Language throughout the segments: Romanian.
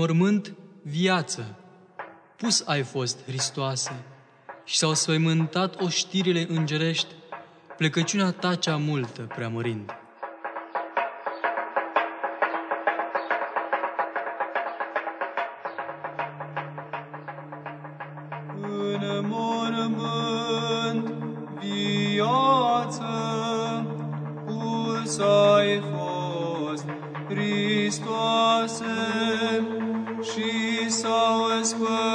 mormânt viață. Pus ai fost, Hristoase, și s-au sfăimântat oștirile îngerești, plecăciunea ta cea multă, preamărind. În mormânt viață, pus ai fost, Hristoase, saw us was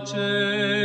pace.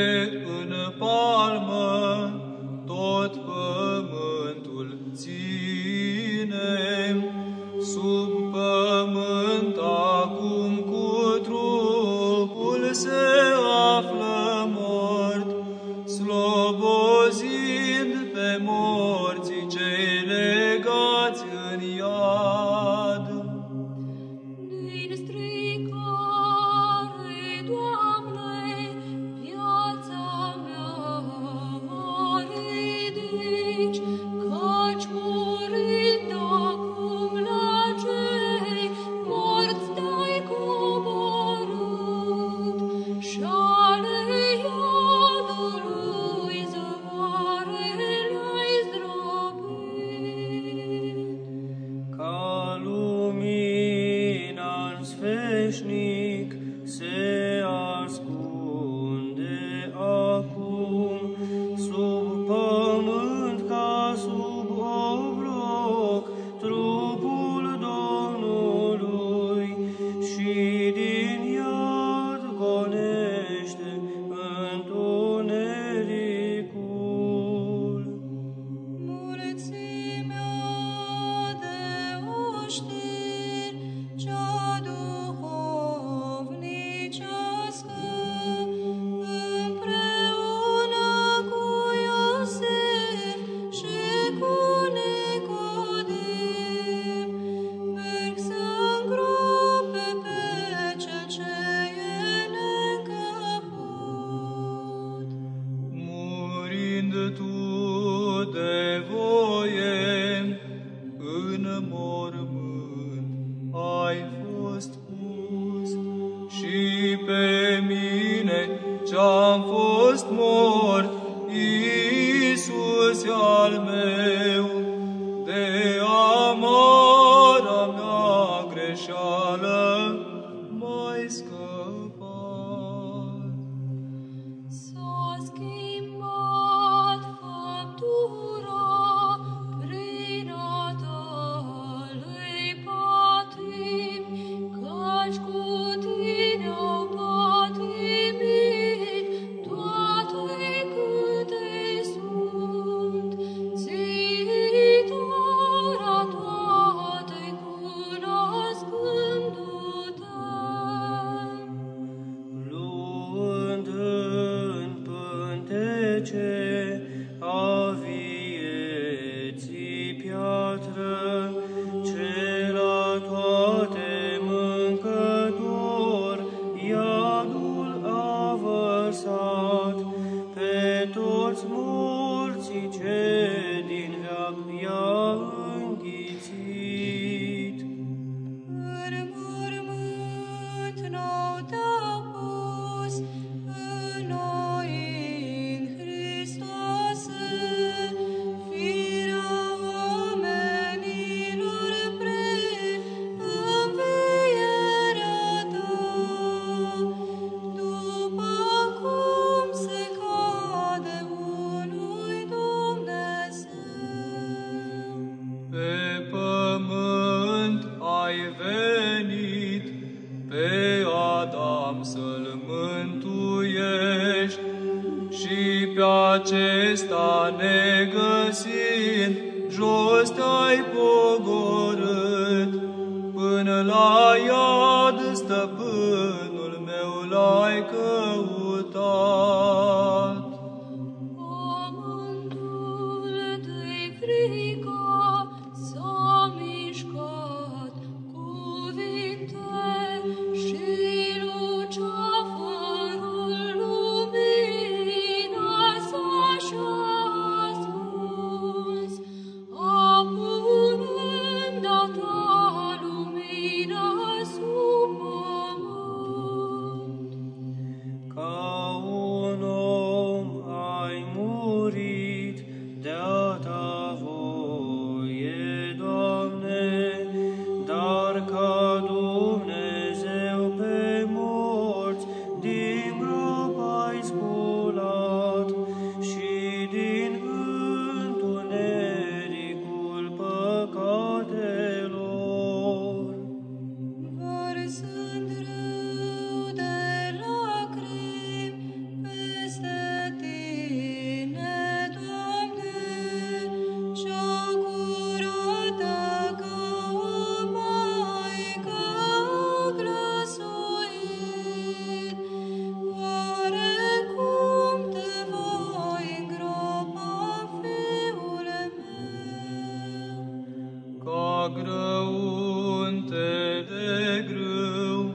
grâu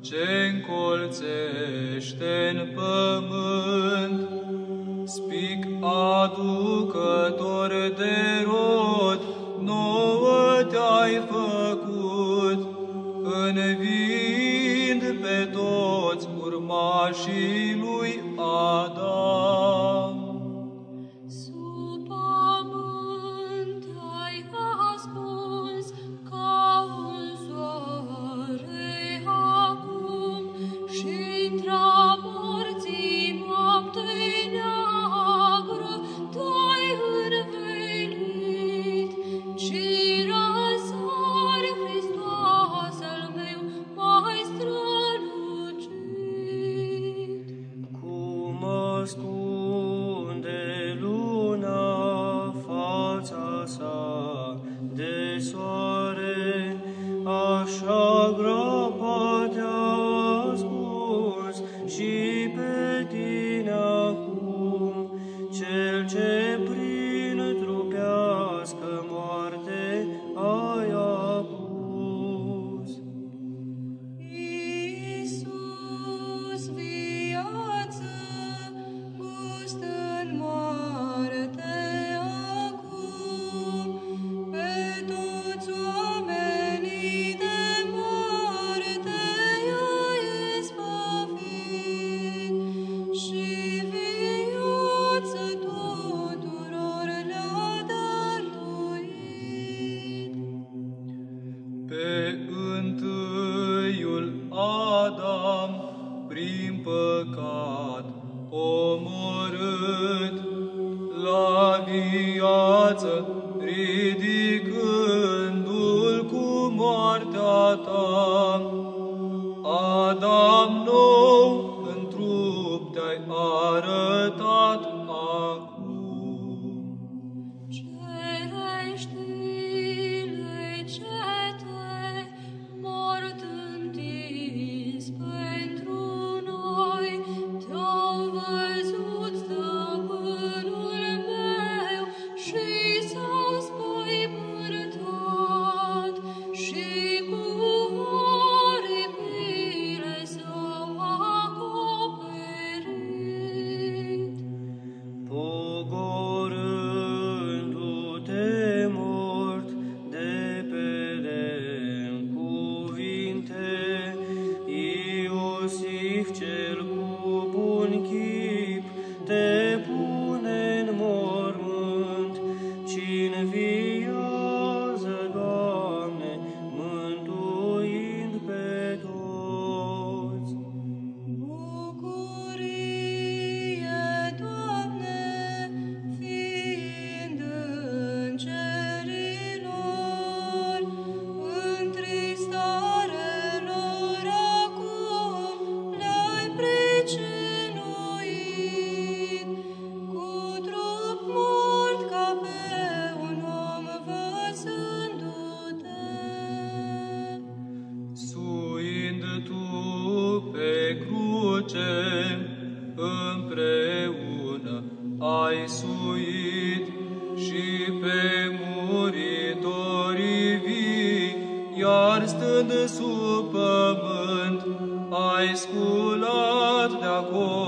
ce încolțește în pământ, spic aducător de rog. omorât la viață. când sub pământ ai sculat de acolo.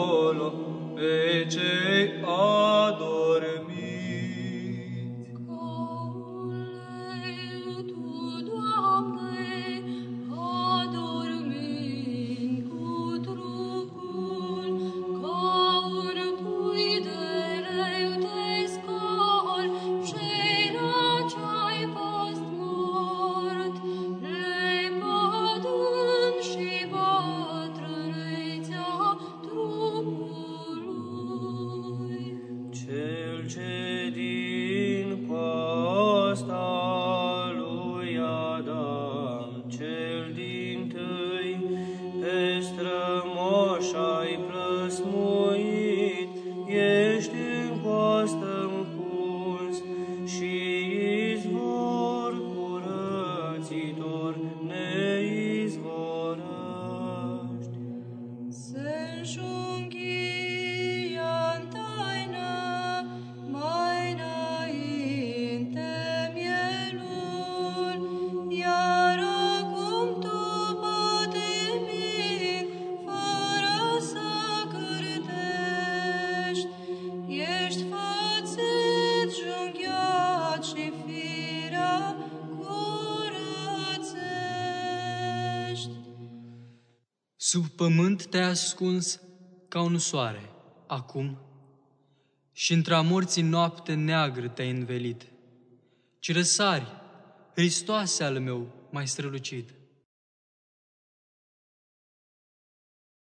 Sub pământ te-ai ascuns ca un soare, acum, și într-a morții noapte neagră te-ai învelit, ci răsari, Hristoase al meu mai strălucit.